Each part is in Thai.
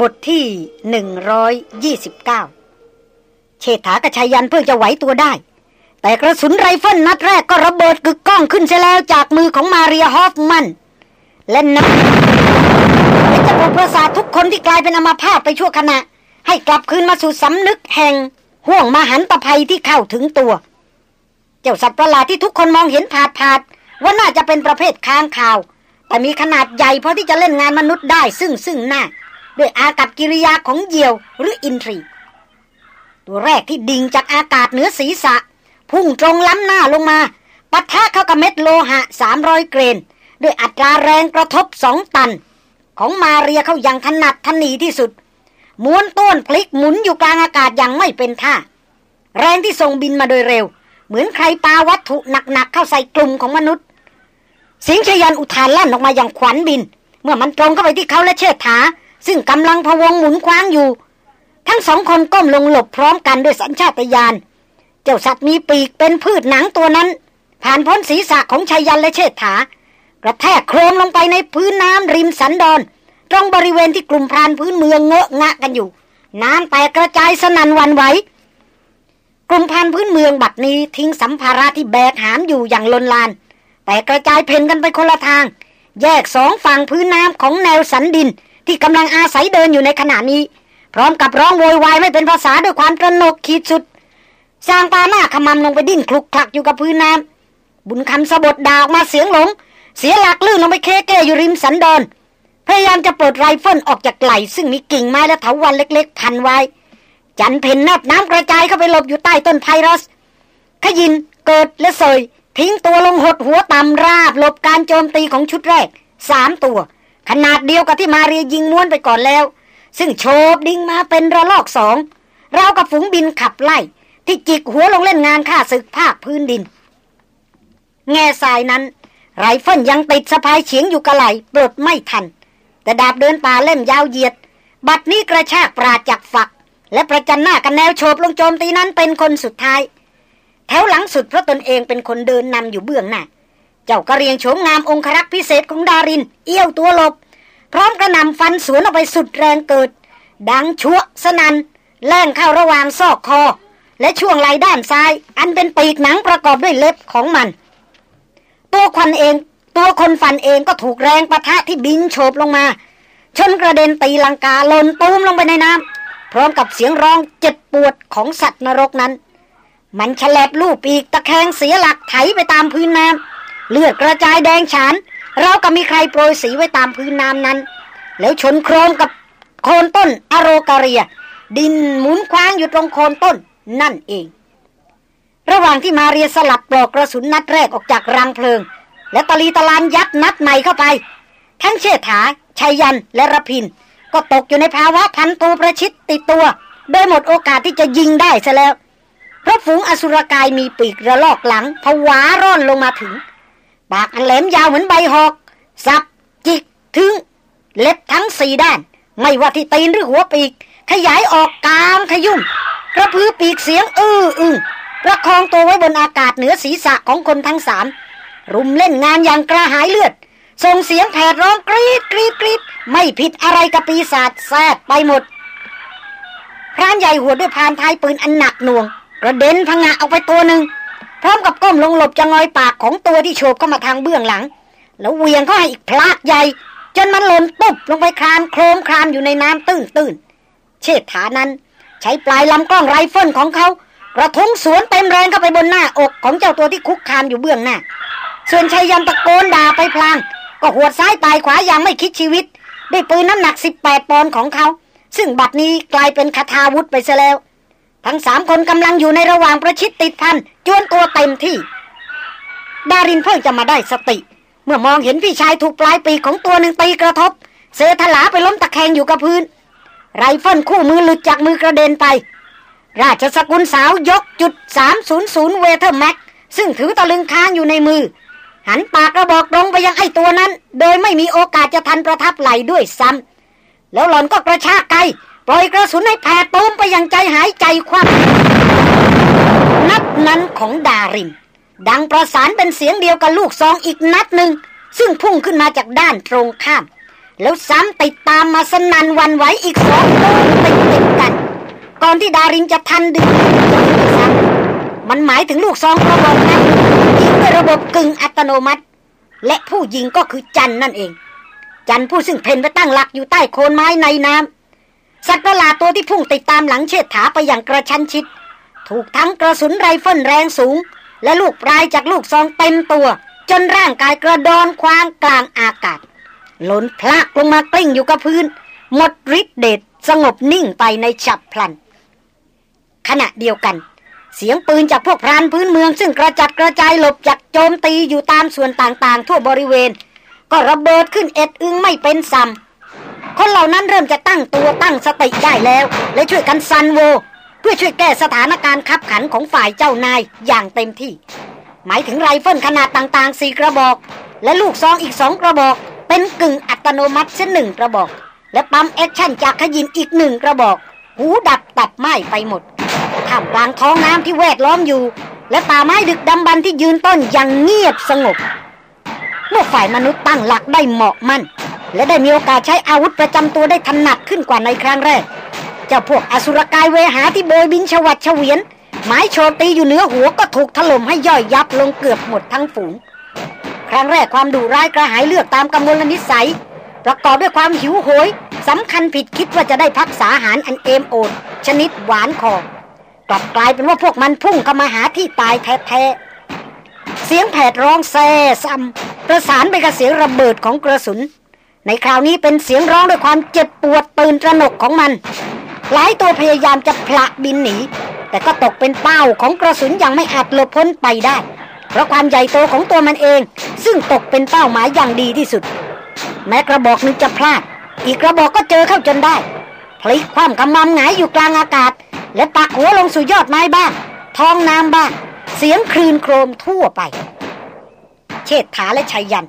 บทที่หนึ่งร้อยยี่สิบเก้าเชษฐากระชายันเพิ่งจะไหวตัวได้ แต่กระสุนไรเฟิลนัดแรกก็ระเบิดกึกก้องขึ้นเสียแล้วจากมือของมาเรียฮอฟมัน และนักและจะปลุกประสาททุกคนที่กลายเป็นอมาพาตไปชั่วขณะ ให้กลับคืนมาสู่สำนึกแห่ง ห่วงมหันตภัยที่เข้าถึงตัว เจ้าสัตว์ประหลาดที่ทุกคนมองเห็นผาดผาดว่าน่าจะเป็นประเภทค้างคาว แต่มีขนาดใหญ่พอที่จะเล่นงานมนุษย์ได้ซึ่งซึ่งหน้า ด้วยอากับกิริยาของเหยี่ยวหรืออินทรี ตัวแรกที่ดิ่งจากอากาศเหนือศีรษะ พุ่งตรงล้ำหน้าลงมาปะทะเข้ากับเม็ดโลหะสามร้อยเกรน ด้วยอัตราแรงกระทบสองตัน ของมาเรียเขาอย่างถนัดทนนีที่สุดม้วนต้นพลิกหมุนอยู่กลางอากาศอย่างไม่เป็นท่า แรงที่ส่งบินมาโดยเร็ว เหมือนใครปาวัตถุหนักๆเข้าใส่กลุ่มของมนุษย์เสียงชยันอุทานลั่นออกมาอย่างขวัญบิน เมื่อมันตรงเข้าไปที่เขาและเชิดถา ซึ่งกำลังพวงหมุนคว้างอยู่ ทั้งสองคนก้มลงหลบพร้อมกันด้วยสัญชาตญาณเจ้าสัตว์มีปีกเป็นพืชหนังตัวนั้น ผ่านพ้นศีรษะของชายันและเชิดถากระแทกโครมลงไปในพื้นน้ำริมสันดอนตรงบริเวณที่กลุ่มพรานพื้นเมืองเงอะงะกันอยู่ น้ำแตกกระจายสนั่นวันไหวกลุ่มพรานพื้นเมืองบัดนี้ทิ้งสัมภาระที่แบกหามอยู่อย่างลนลาน แต่กระจายเพ่นกันไปคนละทาง แยกสองฝั่งพื้นน้ำของแนวสันดิน ที่กำลังอาศัยเดินอยู่ในขณะนี้ พร้อมกับร้องโวยวายไม่เป็นภาษาด้วยความตระหนกขีดสุดสร้างปาหน้าขมำลงไปดิ้นคลุกคลักอยู่กับพื้นน้ำบุญคำสะบดดาวมาเสียงหลง เสียหลักลื่นลงไปเคเกอยู่ริมสันดอนพยายามจะเปลดไรเฟิลออกจากไหลซึ่งมีกิ่งไม้และเถาวันเล็กๆ พันไว้ จันเพนนับน้ำกระจายเข้าไปหลบอยู่ใต้ต้นไพรัส ขยินเกิดและเสยทิ้งตัวลงหดหัวต่ำราบหลบการโจมตีของชุดแรกสามตัว ขนาดเดียวกับที่มาเรียยิงม้วนไปก่อนแล้ว ซึ่งโฉบดิ่งมาเป็นระลอกสองเรากับฝูงบินขับไล่ ที่จิกหัวลงเล่นงานฆ่าศึกภาคพื้นดิน แง่ทรายนั้น ไรเฟิลยังติดสะพายเฉียงอยู่กระไหลปลดไม่ทัน แต่ดาบเดินป่าเล่มยาวเหยียด บัดนี้กระชากปราดจากฝัก และประจันหน้ากันแนวโฉบลงโจมตีนั้นเป็นคนสุดท้าย แถวหลังสุดเพราะตนเองเป็นคนเดินนำอยู่เบื้องหน้า เจ้ากระเรียงโฉมงามองครักษ์พิเศษของดาริน เอี้ยวตัวหลบ พร้อมกระนำฟันสวนออกไปสุดแรงเกิด ดังชั่วสนันแล่งเข้าระหว่างซอกคอ และช่วงไหล่ด้านซ้าย อันเป็นปีกหนังประกอบด้วยเล็บของมัน ตัวควันเอง ตัวคนฟันเองก็ถูกแรงประทะที่บินโฉบลงมา ชนกระเด็นตีลังกาหล่นตูมลงไปในน้ำพร้อมกับเสียงร้องเจ็บปวดของสัตว์นรกนั้นมันฉลบลูกปีกตะแคงเสียหลักไถไปตามพื้นน้ำ เลือดกระจายแดงฉานเราก็มีใครโปรยสีไว้ตามพื้นน้ำนั้น แล้วชนโครมกับโคนต้นอโรกาเรีย ดินหมุนคว้างอยู่ตรงโคนต้นนั่นเอง ระหว่างที่มาเรียสลับปลอกกระสุนนัดแรกออกจากรังเพลิง และตะลีตะลานยัดนัดใหม่เข้าไป ทั้งเชษฐาชัยยันและรพิน ก็ตกอยู่ในภาวะพันตัวประชิดติดตัว โดยหมดโอกาสที่จะยิงได้ซะแล้ว เพราะฝูงอสุรกายมีปีกระลอกหลังผวาร่อนลงมาถึง ปากอันแหลมยาวเหมือนใบหอกสับจิกถึง เล็บทั้งสี่ด้าน ไม่ว่าที่ตีนหรือหัวปีก ขยายออกกลางขยุ่มกระพือปีกเสียงอื้ออึงประคองตัวไว้บนอากาศเหนือศีรษะของคนทั้งสามรุมเล่นงานอย่างกระหายเลือด ส่งเสียงแผดร้องกรีดกรีดกรีดไม่ผิดอะไรกับปีศาจแซดไปหมดพรานใหญ่หัวด้วยพานท้ายปืนอันหนักหน่วง กระเด็นพังงะออกไปตัวหนึ่ง พร้อมกับก้มลงหลบจะงอยปากของตัวที่โฉบเข้ามาทางเบื้องหลัง แล้วเวียงเข้าให้อีกพลาดใหญ่ จนมันหล่นปุ๊บลงไปคลานโครมคลานอยู่ในน้ำตื้นตื้นเชษฐานั้นใช้ปลายลำกล้องไรเฟิลของเขากระทุ้งสวนเต็มแรงเข้าไปบนหน้าอกของเจ้าตัวที่คุกคามอยู่เบื้องหน้า ส่วนไชยันต์ตะโกนด่าไปพลาง ก็หวดซ้ายป่ายขวาอย่างไม่คิดชีวิต ด้วยปืนน้ำหนัก 18 ปอนด์ของเขา ซึ่งบัดนี้กลายเป็นคทาวุธไปซะแล้ว ทั้งสามคนกำลังอยู่ในระหว่างประชิดติดพันจวนตัวเต็มที่ ดารินเพิ่งจะมาได้สติ เมื่อมองเห็นพี่ชายถูกปลายปีกของตัวหนึ่งตีกระทบ เสือถลาไปล้มตะแคงอยู่กับพื้น ไรเฟิลคู่มือหลุดจากมือกระเด็นไป ราชสกุลสาวยกจุดสามศูนย์ศูนย์ Weatherby Mag ซึ่งถือตะลึงค้างอยู่ในมือ หันปากกระบอกตรงไปยังไอ้ตัวนั้น โดยไม่มีโอกาสจะทันประทับไหล่ด้วยซ้ำแล้วหล่อนก็กระชากไก ปล่อยกระสุนให้แผดตูมไปยังใจหายใจคว่ำนัดนั้นของดาริน ดังประสานเป็นเสียงเดียวกับลูกซองอีกนัดหนึ่ง ซึ่งพุ่งขึ้นมาจากด้านตรงข้าม แล้วซ้ำติดตามมาสนั่นหวั่นไหวอีกสองลูกติดติดกัน ก่อนที่ดารินจะทันดึงมันหมายถึงลูกซองกระบอกนั้นยิงด้วยระบบกึ่งอัตโนมัติ และผู้ยิงก็คือจันนั่นเอง จันผู้ซึ่งเผ่นไปตั้งหลักอยู่ใต้โคนไม้ในน้ำ สัตว์ประหลาดตัวที่พุ่งติดตามหลังเชษฐาไปอย่างกระชั้นชิด ถูกทั้งกระสุนไรเฟิลแรงสูง และลูกปลายจากลูกซองเต็มตัว จนร่างกายกระดอนควางกลางอากาศ หล่นพลากลงมากลิ้งอยู่กับพื้น หมดฤทธิ์เดชสงบนิ่งไปในฉับพลัน ขณะเดียวกัน เสียงปืนจากพวกพรานพื้นเมือง ซึ่งกระจัดกระจายหลบจากโจมตีอยู่ตามส่วนต่างๆ ทั่วบริเวณ ก็ระเบิดขึ้นเอ็ดอึงไม่เป็นซ้ำ คนเหล่านั้นเริ่มจะตั้งตัวตั้งสติได้แล้ว และช่วยกันซันโว เพื่อช่วยแก้สถานการณ์คับขันของฝ่ายเจ้านายอย่างเต็มที่ หมายถึงไรเฟิลขนาดต่างๆสี่กระบอก และลูกซองอีกสองกระบอก เป็นกึ่งอัตโนมัติเช่นหนึ่งกระบอก และ pump action จากขยินอีกหนึ่งกระบอก หูดับตับไหม้ไปหมดท่ามกลางท้องน้ำที่แวดล้อมอยู่ และป่าไม้ดึกดำบรรพ์ที่ยืนต้นอย่างเงียบสงบ เมื่อฝ่ายมนุษย์ตั้งหลักได้เหมาะมั่น และได้มีโอกาสใช้อาวุธประจำตัวได้ถนัดขึ้นกว่าในครั้งแรก เจ้าพวกอสุรกายเวหาที่โบยบินฉวัดเฉวียนไม้โชตีอยู่เหนือหัวก็ถูกถล่มให้ย่อยยับลงเกือบหมดทั้งฝูง ครั้งแรกความดุร้ายกระหายเลือกตามกำมลนิสัย ประกอบด้วยความหิวโหยสำคัญผิดคิดว่าจะได้พักษาหารอันเอมโอดชนิดหวานคอกลับกลายเป็นว่าพวกมันพุ่งเข้ามาหาที่ตายแท้ๆเสียงแผดร้องแซ่ซ้ำประสานไปกับเสียงระเบิดของกระสุน ในคราวนี้เป็นเสียงร้องด้วยความเจ็บปวดตื่นตระหนกของมัน หลายตัวพยายามจะผละบินหนี แต่ก็ตกเป็นเป้าของกระสุนอยังไม่อาจหลบพ้นไปได้ เพราะความใหญ่โตของตัวมันเอง ซึ่งตกเป็นเป้าหมายอย่างดีที่สุด แม้กระบอกนึงจะพลาด อีกกระบอกก็เจอเข้าจนได้พลิกคว่ำกำมำหงายอยู่กลางอากาศ และปักหัวลงสู่ยอดไม้บ้างท้องน้ำบ้างเสียงคลืนโครมทั่วไป เชษฐาและชัยยัน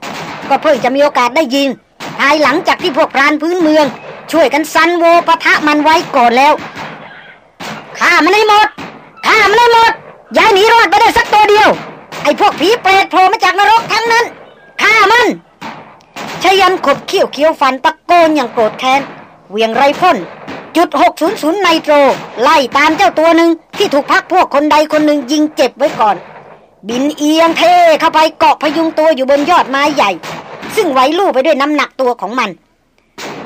ก็เพิ่งจะมีโอกาสได้ยิน ภายหลังจากที่พวกพรานพื้นเมือง ช่วยกันซันโวปะทะมันไว้ก่อนแล้วฆ่ามันให้หมดฆ่ามันให้หมดย้ายหนีรอดไปได้สักตัวเดียว ไอ้พวกผีเปรตโผล่มาจากนรกทั้งนั้นฆ่ามันชยันขบเขี้ยวเคี้ยวฟันตะโกนอย่างโกรธแค้นเวียงไรพ่นจุด 600 ไนโตร ไล่ตามเจ้าตัวหนึ่งที่ถูกพักพวกคนใดคนหนึ่งยิงเจ็บไว้ก่อน บินเอียงเทเข้าไปเกาะพยุงตัวอยู่บนยอดไม้ใหญ่ ซึ่งไหวลู่ไปด้วยน้ำหนักตัวของมัน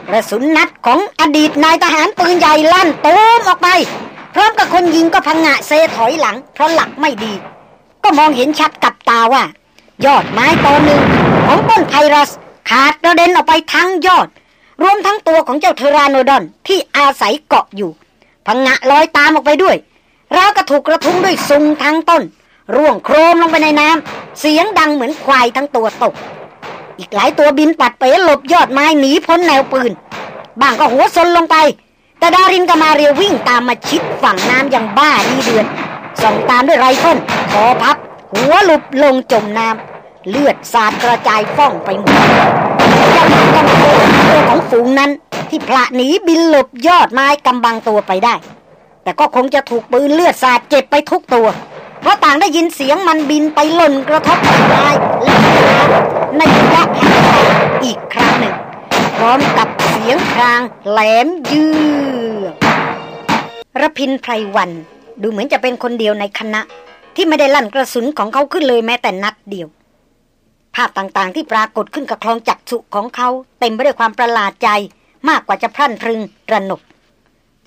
กระสุนนัดของอดีตนายทหารปืนใหญ่ลั่นตูมออกไป พร้อมกับคนยิงก็พังงะเซถอยหลัง เพราะหลักไม่ดี ก็มองเห็นชัดกับตาว่า ยอดไม้ตอนหนึ่งของต้นไพรัสขาดกระเด็นออกไปทั้งยอด รวมทั้งตัวของเจ้าเทราโนดอนที่อาศัยเกาะอยู่ พังงะลอยตามออกไปด้วยราวกะถูกกระทุ้งด้วยซุงทั้งต้น ร่วงโครมลงไปในน้ำเสียงดังเหมือนควายทั้งตัวตก อีกหลายตัวบินปัดเป๋หลบยอดไม้หนีพ้นแนวปืน บางก็หัวซนลงไป แต่ดารินกับมาเรียวิ่งตามมาชิดฝั่งน้ำอย่างบ้าดีเดือดส่องตามด้วยไรเฟิลคอพับ หัวหลุบลงจมน้ำเลือดสาดกระจายฟ่องไปหมดเจ้าหน้าที่ตัวของฝูงนั้น ที่พละหนีบินหลบยอดไม้กำบังตัวไปได้ แต่ก็คงจะถูกปืนเลือดสาดเจ็บไปทุกตัว เพราะต่างได้ยินเสียงมันบินไปหล่นกระทบกับไม้และในระยะห่างอีกครั้งหนึ่ง พร้อมกับเสียงครางแหลมยืดระพินไพรวัน ดูเหมือนจะเป็นคนเดียวในคณะ ที่ไม่ได้ลั่นกระสุนของเขาขึ้นเลยแม้แต่นัดเดียว ภาพต่างๆที่ปรากฏขึ้นกับคลองจักสุของเขา เต็มไปด้วยความประหลาดใจมากกว่าจะพรั่นพรึงระหนก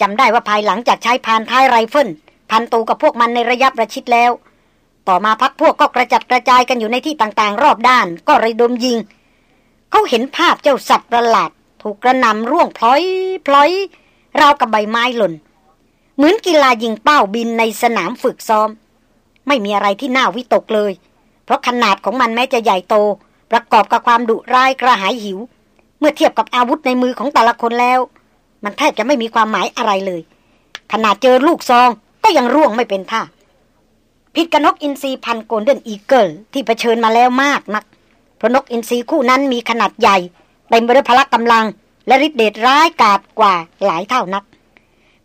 จำได้ว่าภายหลังจากใช้พานท้ายไรเฟิล พันตูกับพวกมันในระยะประชิดแล้ว ต่อมาพักพวกก็กระจัดกระจายกันอยู่ในที่ต่างๆ รอบด้าน ก็ระดมยิง เขาเห็นภาพเจ้าสัตว์ประหลาด ถูกกระนำร่วงพลอยพลอยราวกับใบไม้หล่น เหมือนกีฬายิงเป้าบินในสนามฝึกซ้อม ไม่มีอะไรที่น่าวิตกเลย เพราะขนาดของมันแม้จะใหญ่โต ประกอบกับความดุร้ายกระหายหิว เมื่อเทียบกับอาวุธในมือของแต่ละคนแล้ว มันแทบจะไม่มีความหมายอะไรเลย ขนาดเจอลูกซอง ก็ยังร่วงไม่เป็นท่าผิดกับนกอินทรีพันธุ์ golden eagle ที่เผชิญมาแล้วมากนัก เพราะนกอินทรีคู่นั้นมีขนาดใหญ่เต็มไปด้วยพละกำลัง และฤทธิ์เดชร้ายกาจกว่าหลายเท่านัก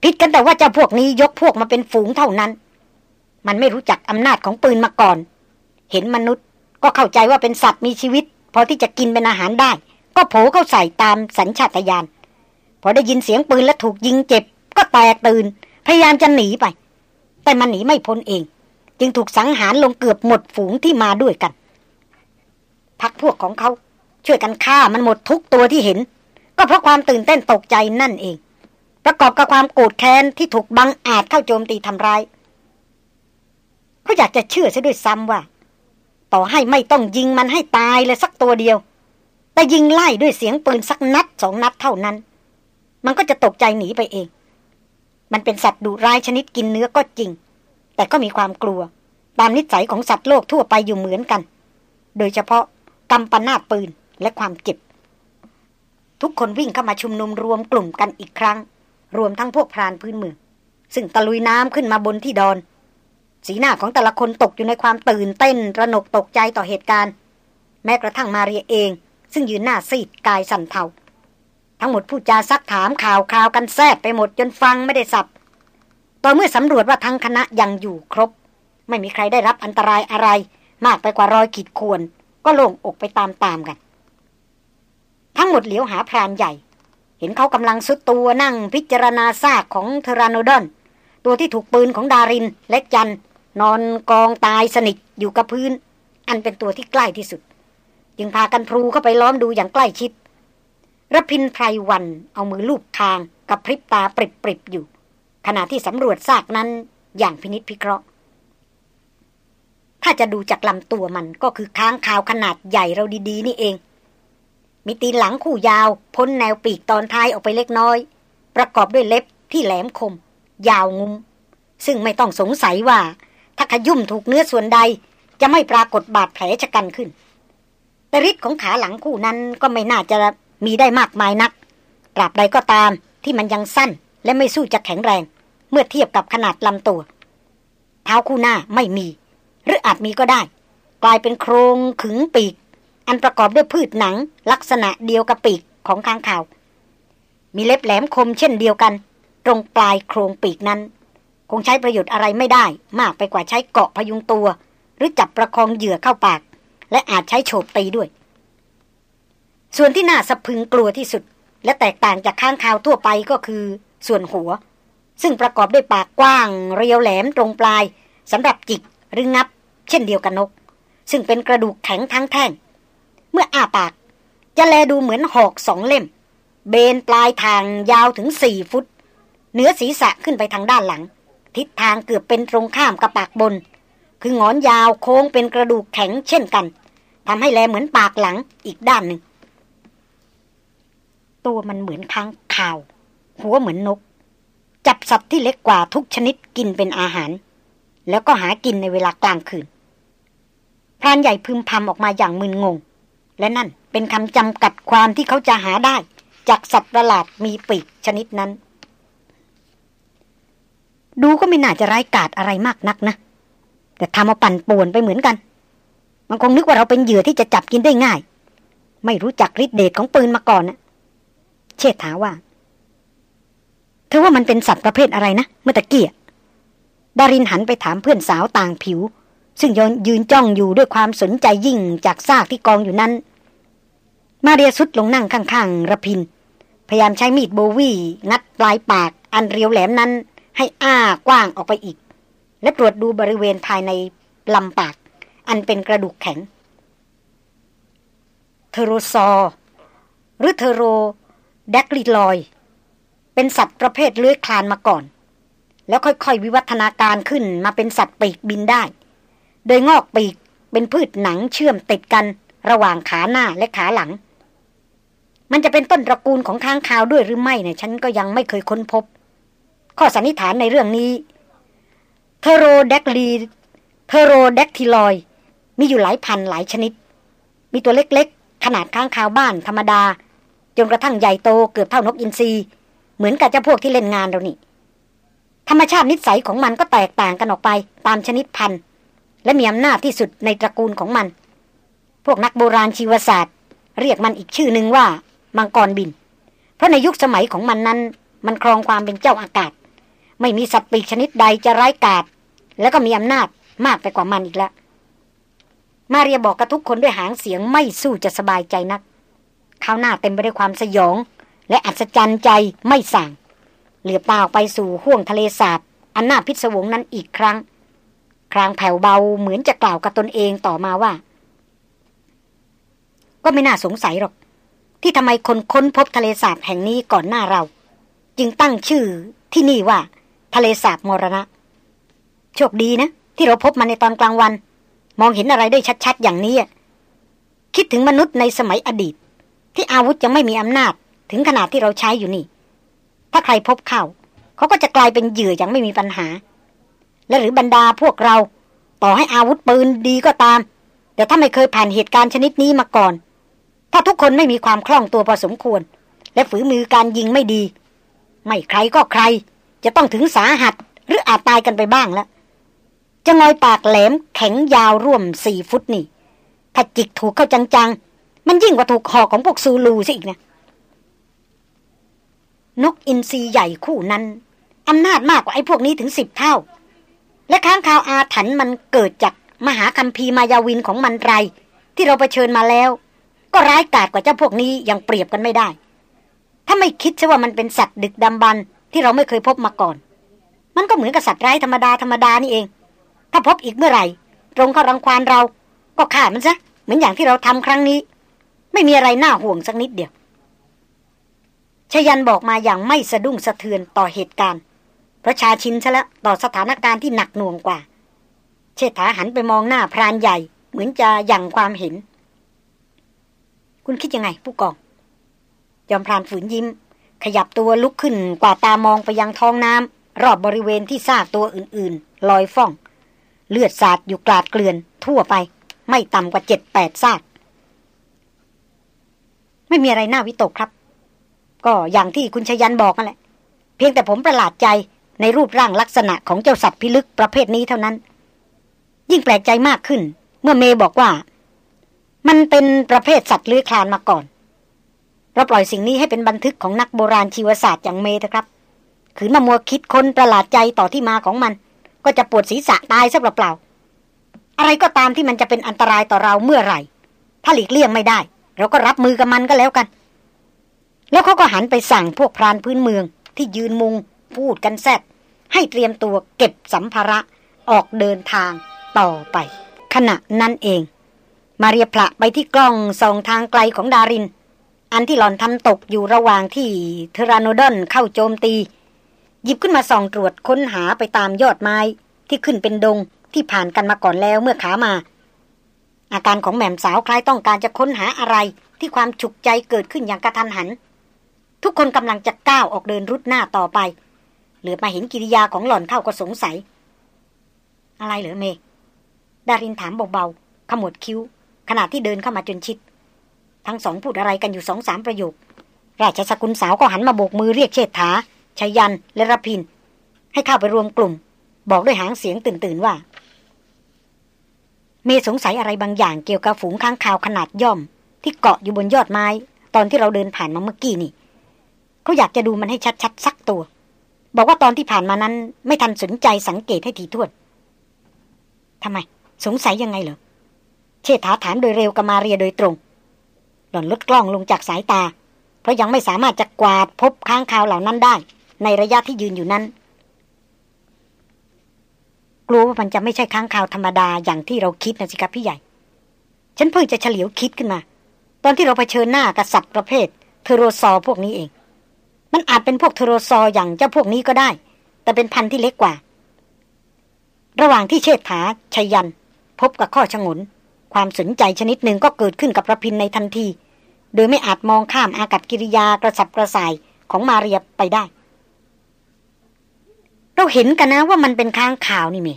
ผิดกันแต่ว่าเจ้าพวกนี้ยกพวกมาเป็นฝูงเท่านั้น มันไม่รู้จักอำนาจของปืนมาก่อน เห็นมนุษย์ก็เข้าใจว่าเป็นสัตว์มีชีวิต พอที่จะกินเป็นอาหารได้ ก็โผเข้าใส่ตามสัญชาตญาณพอได้ยินเสียงปืนและถูกยิงเจ็บ ก็แตกตื่น พยายามจะหนีไป แต่มันหนีไม่พ้นเอง จึงถูกสังหารลงเกือบหมดฝูงที่มาด้วยกัน พักพวกของเขาช่วยกันฆ่ามันหมดทุกตัวที่เห็น ก็เพราะความตื่นเต้นตกใจนั่นเอง ประกอบกับความโกรธแค้นที่ถูกบังอาจเข้าโจมตีทำร้ายเขาอยากจะเชื่อซะด้วยซ้ำว่า ต่อให้ไม่ต้องยิงมันให้ตายเลยสักตัวเดียว แต่ยิงไล่ด้วยเสียงปืนสักนัดสองนัดเท่านั้น มันก็จะตกใจหนีไปเอง มันเป็นสัตว์ดุร้ายชนิดกินเนื้อก็จริง แต่ก็มีความกลัว ตามนิสัยของสัตว์โลกทั่วไปอยู่เหมือนกัน โดยเฉพาะกำปนาปืนและความเจ็บ ทุกคนวิ่งเข้ามาชุมนุมรวมกลุ่มกันอีกครั้ง รวมทั้งพวกพรานพื้นเมืองซึ่งตะลุยน้ำขึ้นมาบนที่ดอน สีหน้าของแต่ละคนตกอยู่ในความตื่นเต้นระหนกตกใจต่อเหตุการณ์ แม้กระทั่งมาเรียเอง ซึ่งยืนหน้าซีดกายสั่นเทา ทั้งหมดผู้จาซักถามข่าวคราวกันแซดไปหมดจนฟังไม่ได้สับ ต่อเมื่อสำรวจว่าทั้งคณะยังอยู่ครบ ไม่มีใครได้รับอันตรายอะไร มากไปกว่ารอยขีดข่วน ก็โล่งอกไปตามๆกัน ทั้งหมดเหลียวหาพรานใหญ่ เห็นเขากำลังสุดตัวนั่งพิจารณาซากของเทรานโนดอน ตัวที่ถูกปืนของดารินและจัน นอนกองตายสนิทอยู่กับพื้น อันเป็นตัวที่ใกล้ที่สุด จึงพากันพลูเข้าไปล้อมดูอย่างใกล้ชิด รพินไพรวันเอามือลูบคางกับพริบตาปริบๆอยู่ ขณะที่สำรวจซากนั้นอย่างพินิษพิเคราะห์ ถ้าจะดูจากลำตัวมันก็คือค้างคาวขนาดใหญ่เราดีๆ นี่เอง มีตีนหลังคู่ยาว พ้นแนวปีกตอนท้ายออกไปเล็กน้อย ประกอบด้วยเล็บที่แหลมคม ยาวงุม ซึ่งไม่ต้องสงสัยว่า ถ้าขยุ่มถูกเนื้อส่วนใด จะไม่ปรากฏบาดแผลชะกันขึ้นแต่ฤทธิ์ของขาหลังคู่นั้นก็ไม่น่าจะ มีได้มากมายนักตราบใดก็ตามที่มันยังสั้นและไม่สู้จะแข็งแรง เมื่อเทียบกับขนาดลำตัว เท้าคู่หน้าไม่มี หรืออาจมีก็ได้ กลายเป็นโครงขึงปีก อันประกอบด้วยพืชหนัง ลักษณะเดียวกับปีกของค้างคาว มีเล็บแหลมคมเช่นเดียวกัน ตรงปลายโครงปีกนั้น คงใช้ประโยชน์อะไรไม่ได้ มากไปกว่าใช้เกาะพยุงตัว หรือจับประคองเหยื่อเข้าปาก และอาจใช้โฉบตีด้วย ส่วนที่น่าสะพึงกลัวที่สุด และแตกต่างจากข้างคาวทั่วไปก็คือ ส่วนหัว ซึ่งประกอบด้วยปากกว้าง เรียวแหลมตรงปลายสำหรับจิกหรืองับ เช่นเดียวกันนก ซึ่งเป็นกระดูกแข็งทั้งแท่ง เมื่ออ้าปาก จะแลดูเหมือนหอกสองเล่ม เบนปลายทางยาวถึงสี่ฟุต เหนือศีรษะขึ้นไปทางด้านหลัง ทิศทางเกือบเป็นตรงข้ามกับปากบน คืองอนยาวโค้งเป็นกระดูกแข็งเช่นกันทำให้แลเหมือนปากหลังอีกด้านหนึ่ง ตัวมันเหมือนค้างข่าว หัวเหมือนนก จับสัตว์ที่เล็กกว่าทุกชนิดกินเป็นอาหาร แล้วก็หากินในเวลากลางคืนพรานใหญ่พึมพำออกมาอย่างมึนงง และนั่นเป็นคำจำกัดความที่เขาจะหาได้ จากสัตว์ประหลาดมีปีกชนิดนั้น ดูก็ไม่น่าจะร้ายกาจอะไรมากนักนะ แต่ทำเอาปั่นป่วนไปเหมือนกัน มันคงนึกว่าเราเป็นเหยื่อที่จะจับกินได้ง่าย ไม่รู้จักฤทธิเดชของปืนมาก่อนนะ เชษฐาว่าเธอว่ามันเป็นสัตว์ประเภทอะไรนะ เมื่อตะกี้ดารินหันไปถามเพื่อนสาวต่างผิว ซึ่งยนยืนจ้องอยู่ด้วยความสนใจยิ่งจากซากที่กองอยู่นั้น มาเรียสุดลงนั่งข้างๆระพิน พยายามใช้มีดโบวี่งัดปลายปาก อันเรียวแหลมนั้น ให้อ้ากว้างออกไปอีก และตรวจดูบริเวณภายในลำปาก อันเป็นกระดูกแข็ง เทโรซอ หรือเทโร แดกลิลอย เป็นสัตว์ประเภทเลื้อยคลานมาก่อน แล้วค่อยๆ วิวัฒนาการขึ้นมาเป็นสัตว์ปีกบินได้ โดยงอกปีกเป็นพืชหนังเชื่อมติดกันระหว่างขาหน้าและขาหลัง มันจะเป็นต้นตระกูลของค้างคาวด้วยหรือไม่เนี่ยฉันก็ยังไม่เคยค้นพบ ข้อสันนิษฐานในเรื่องนี้เทโรเดกลีเทโรเดกทิลอย มีอยู่หลายพันหลายชนิด มีตัวเล็กๆ ขนาดข้างคาวบ้านธรรมดา นกระทั่งใหญ่โตเกือบเท่านกอินทรีเหมือนกับเจ้าพวกที่เล่นงานเรานี่ ธรรมชาตินิสัยของมันก็แตกต่างกันออกไปตามชนิดพันธุ์ และมีอำนาจที่สุดในตระกูลของมัน พวกนักโบราณชีวศาสตร์ เรียกมันอีกชื่อหนึ่งว่ามังกรบิน เพราะในยุคสมัยของมันนั้น มันครองความเป็นเจ้าอากาศ ไม่มีสัตว์ปีกชนิดใดจะร้ายกาจแล้วก็มีอำนาจมากไปกว่ามันอีกแล้วมาเรียบอกกับทุกคนด้วยหางเสียงไม่สู้จะสบายใจนัก ข้าวหน้าเต็มไปด้วยความสยอง และอัศจรรย์ใจไม่สั่ง เหลือตาออกไปสู่ห้วงทะเลสาบ อันน่าพิศวงนั้นอีกครั้ง ครางแผ่วเบาเหมือนจะกล่าวกับตนเองต่อมาว่า ก็ไม่น่าสงสัยหรอก ที่ทำไมคนค้นพบทะเลสาบแห่งนี้ก่อนหน้าเรา จึงตั้งชื่อที่นี่ว่า ทะเลสาบมรณะ โชคดีนะ ที่เราพบมันในตอนกลางวัน มองเห็นอะไรได้ชัดๆ อย่างนี้คิดถึงมนุษย์ในสมัยอดีต ที่อาวุธยังไม่มีอำนาจ ถึงขนาดที่เราใช้อยู่นี่ ถ้าใครพบเข้า เขาก็จะกลายเป็นเหยื่ออย่างไม่มีปัญหา และหรือบรรดาพวกเรา ต่อให้อาวุธปืนดีก็ตาม แต่ถ้าไม่เคยผ่านเหตุการณ์ชนิดนี้มาก่อน ถ้าทุกคนไม่มีความคล่องตัวพอสมควร และฝืมือการยิงไม่ดี ไม่ใครก็ใคร จะต้องถึงสาหัสหรืออาจตายกันไปบ้างแล้วจะงอยปากแหลมแข็งยาวร่วมสี่ฟุตนี่ถ้าจิกถูกเข้าจังๆ มันยิ่งกว่าถูกหอกของพวกซูลูสิอีกนะนกอินทรีใหญ่คู่นั้นอำนาจมากกว่าไอ้พวกนี้ถึงสิบเท่า และค้างคาวอาถรรพ์มันเกิดจากมหาคัมภีร์มายาวินของมันไร ที่เราไปเชิญมาแล้ว ก็ร้ายกาจกว่าเจ้าพวกนี้ยังเปรียบกันไม่ได้ ถ้าไม่คิดซะว่ามันเป็นสัตว์ดึกดำบรรที่เราไม่เคยพบมาก่อน มันก็เหมือนกับสัตว์ไร้ธรรมดาธรรมดานี่เอง ถ้าพบอีกเมื่อไหร่ตรงเข้ารังควานเรา ก็ฆ่ามันซะเหมือนอย่างที่เราทำครั้งนี้ ไม่มีอะไรน่าห่วงสักนิดเดียวชยันบอกมาอย่างไม่สะดุ้งสะเทือนต่อเหตุการณ์พระชาชินซะแล้วต่อสถานการณ์ที่หนักหน่วงกว่า เชษฐาหันไปมองหน้าพรานใหญ่ เหมือนจะยังความเห็น คุณคิดยังไง ผู้กอง ยอมพรานฝืนยิ้ม ขยับตัวลุกขึ้นกว่าตามองไปยังท้องน้ำรอบบริเวณที่ซากตัวอื่น ๆ ลอยฟ่อง เลือดสาดอยู่กลาดเกลื่อน ทั่วไป ไม่ต่ำกว่าเจ็ดแปดซาก ไม่มีอะไรน่าวิตกครับ ก็อย่างที่คุณชยันบอกนั่นแหละ เพียงแต่ผมประหลาดใจในรูปร่างลักษณะของเจ้าสัตว์พิลึกประเภทนี้เท่านั้น ยิ่งแปลกใจมากขึ้น เมื่อเมย์บอกว่า มันเป็นประเภทสัตว์เลื้อยคลานมาก่อน เราปล่อยสิ่งนี้ให้เป็นบันทึกของนักโบราณชีวศาสตร์อย่างเมย์นะครับขืนมามัวคิดคนประหลาดใจต่อที่มาของมัน ก็จะปวดศีรษะตายซะเปล่าๆอะไรก็ตามที่มันจะเป็นอันตรายต่อเราเมื่อไหร่ ถ้าหลีกเลี่ยงไม่ได้ เราก็รับมือกับมันก็แล้วกัน แล้วเขาก็หันไปสั่งพวกพรานพื้นเมืองที่ยืนมุงพูดกันแซดให้เตรียมตัวเก็บสัมภาระออกเดินทางต่อไป ขณะนั้นเอง มาเรียพละไปที่กล้องส่องทางไกลของดาริน อันที่หลอนทำตกอยู่ระหว่างที่เทราโนดอนเข้าโจมตี หยิบขึ้นมาส่องตรวจค้นหาไปตามยอดไม้ที่ขึ้นเป็นดงที่ผ่านกันมาก่อนแล้วเมื่อขามา อาการของแหม่มสาวคล้ายต้องการจะค้นหาอะไรที่ความฉุกใจเกิดขึ้นอย่างกระทันหัน ทุกคนกำลังจะก้าวออกเดินรุดหน้าต่อไป เหลือมาเห็นกิริยาของหล่อนเข้าก็สงสัย อะไรเหรอเม ดารินถามเบาๆขมวดคิ้ว ขณะที่เดินเข้ามาจนชิด ทั้งสองพูดอะไรกันอยู่สองสามประโยค ราชสกุลสาวก็หันมาโบกมือเรียกเชษฐาชยันและรพิน ให้เข้าไปรวมกลุ่ม บอกด้วยหางเสียงตื่นๆว่า เมสงสัยอะไรบางอย่างเกี่ยวกับฝูงค้างคาวขนาดย่อม ที่เกาะอยู่บนยอดไม้ ตอนที่เราเดินผ่านมาเมื่อกี้นี่เขาอยากจะดูมันให้ชัดๆสักตัว บอกว่าตอนที่ผ่านมานั้น ไม่ทันสนใจสังเกตให้ทีท่วนทำไม สงสัยยังไงเหรอเชษฐาถามโดยเร็วกับมาเรียโดยตรง หล่อนลดกล้องลงจากสายตา เพราะยังไม่สามารถจะกวาดพบค้างคาวเหล่านั้นได้ ในระยะที่ยืนอยู่นั้น กลัวว่ามันจะไม่ใช่ค้างคาวธรรมดาอย่างที่เราคิดนะสิครับพี่ใหญ่ ฉันเพิ่งจะเฉลียวคิดขึ้นมา ตอนที่เราเผชิญหน้ากับสัตว์ประเภท เทโรซอพวกนี้เอง มันอาจเป็นพวกเทโรซออย่างเจ้าพวกนี้ก็ได้ แต่เป็นพันธุ์ที่เล็กกว่า ระหว่างที่เชษฐาชัยยัน พบกับข้อชงน ความสนใจชนิดหนึ่งก็เกิดขึ้นกับระพินในทันที โดยไม่อาจมองข้ามอากัศกิริยากระสับกระส่ายของมาเรียไปได้ เราเห็นกันนะว่ามันเป็นค้างข่าวนี่เม